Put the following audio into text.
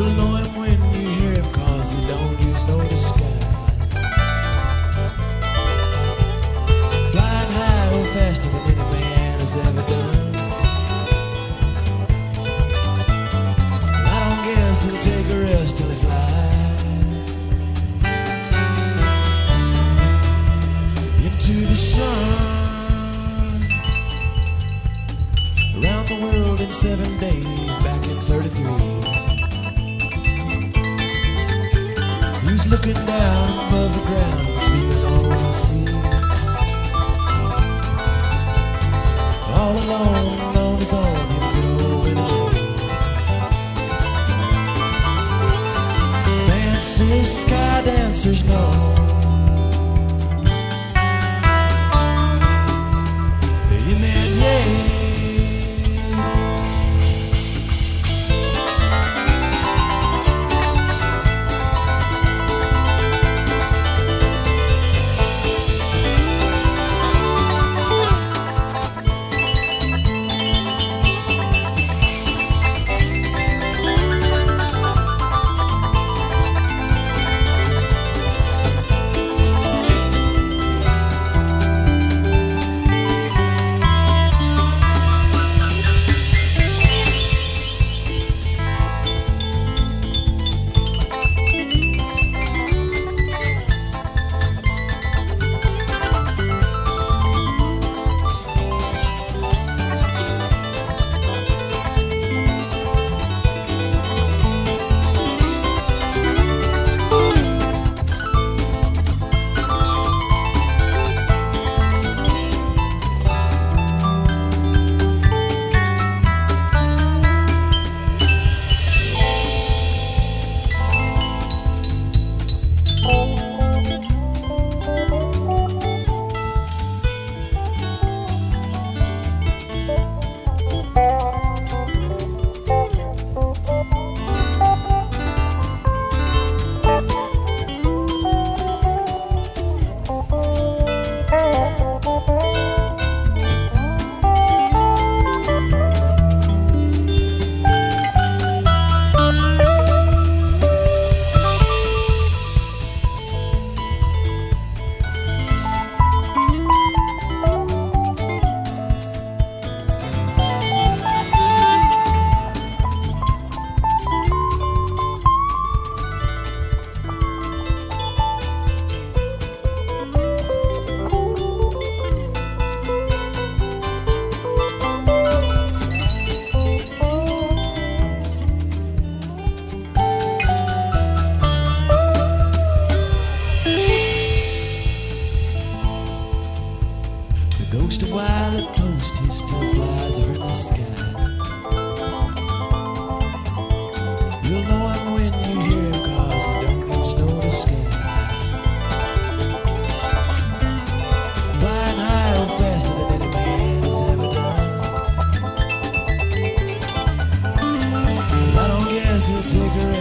You'll know him when you hear him, cause he don't use no disguise. Flying high or faster than any man has ever done. I don't guess he'll take a rest till he flies into the sun. Around the world in seven days, back in 33. Looking down above the ground, sweeping over the sea. All alone on his own, he'd go away. Fancy sky dancers know. Just a while a post, he still flies over the sky. You'll know him when you hear him cause he don't use no disguise. Flying high or faster than any man has ever done. I don't guess he'll take her